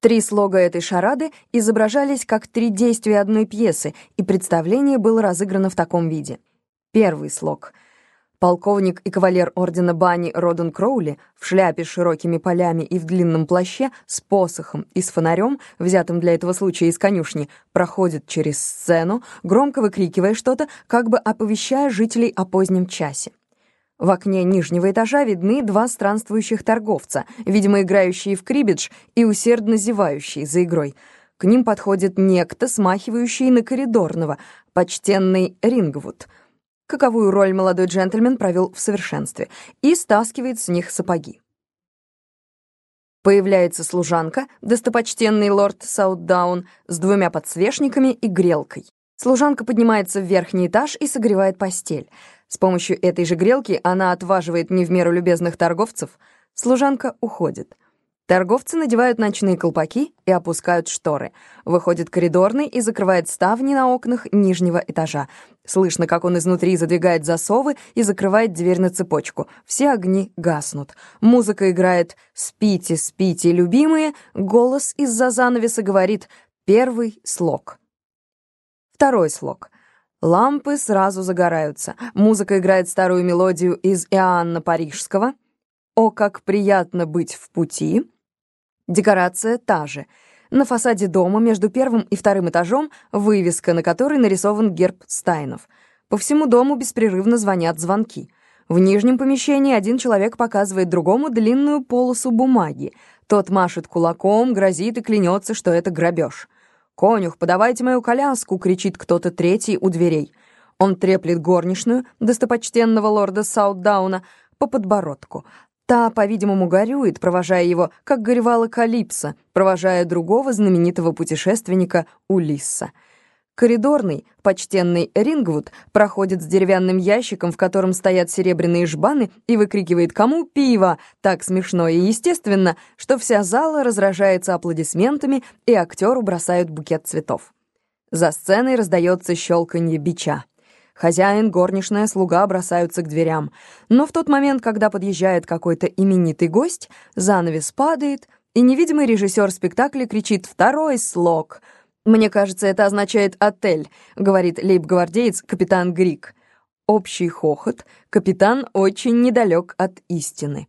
Три слога этой шарады изображались как три действия одной пьесы, и представление было разыграно в таком виде. Первый слог. Полковник и кавалер ордена Бани Роден Кроули в шляпе с широкими полями и в длинном плаще с посохом и с фонарем, взятым для этого случая из конюшни, проходит через сцену, громко выкрикивая что-то, как бы оповещая жителей о позднем часе. В окне нижнего этажа видны два странствующих торговца, видимо, играющие в крибидж и усердно зевающие за игрой. К ним подходит некто, смахивающий на коридорного, почтенный Рингвуд, каковую роль молодой джентльмен провел в совершенстве, и стаскивает с них сапоги. Появляется служанка, достопочтенный лорд Саутдаун, с двумя подсвечниками и грелкой. Служанка поднимается в верхний этаж и согревает постель. С помощью этой же грелки она отваживает не в меру любезных торговцев. Служанка уходит. Торговцы надевают ночные колпаки и опускают шторы. Выходит коридорный и закрывает ставни на окнах нижнего этажа. Слышно, как он изнутри задвигает засовы и закрывает дверь на цепочку. Все огни гаснут. Музыка играет «Спите, спите, любимые». Голос из-за занавеса говорит «Первый слог». Второй слог. Лампы сразу загораются. Музыка играет старую мелодию из Иоанна Парижского. «О, как приятно быть в пути». Декорация та же. На фасаде дома между первым и вторым этажом вывеска, на которой нарисован герб Стайнов. По всему дому беспрерывно звонят звонки. В нижнем помещении один человек показывает другому длинную полосу бумаги. Тот машет кулаком, грозит и клянется, что это грабеж. «Конюх, подавайте мою коляску!» — кричит кто-то третий у дверей. Он треплет горничную, достопочтенного лорда Саутдауна, по подбородку. Та, по-видимому, горюет, провожая его, как горевала Калипсо, провожая другого знаменитого путешественника Улисса. Коридорный, почтенный Рингвуд, проходит с деревянным ящиком, в котором стоят серебряные жбаны, и выкрикивает «Кому пиво?» так смешно и естественно, что вся зала разражается аплодисментами, и актеру бросают букет цветов. За сценой раздается щелканье бича. Хозяин, горничная, слуга бросаются к дверям. Но в тот момент, когда подъезжает какой-то именитый гость, занавес падает, и невидимый режиссер спектакля кричит «Второй слог!» «Мне кажется, это означает «отель», — говорит лейб-гвардеец капитан Грик. Общий хохот. Капитан очень недалек от истины.